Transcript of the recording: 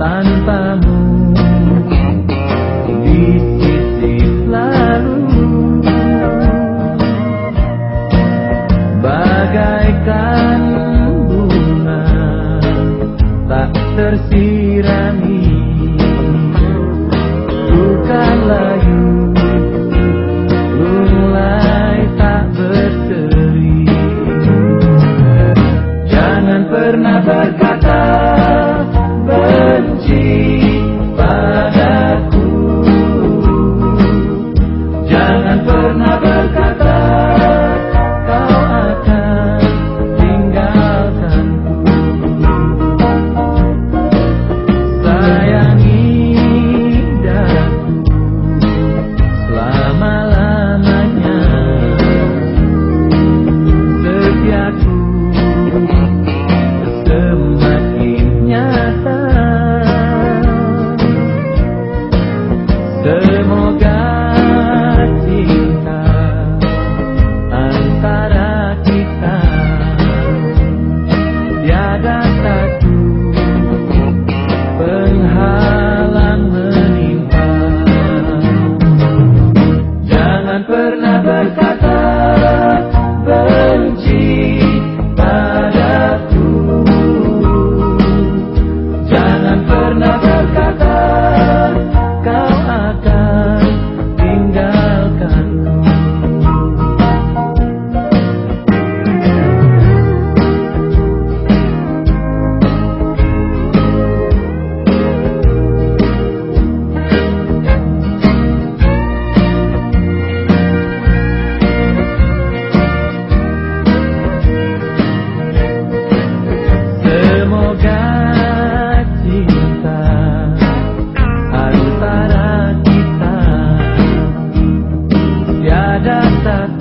tanpamu. Di sisi selalu. Bagaikan bunga tak tersirami. Bukan lagi pernah berkata data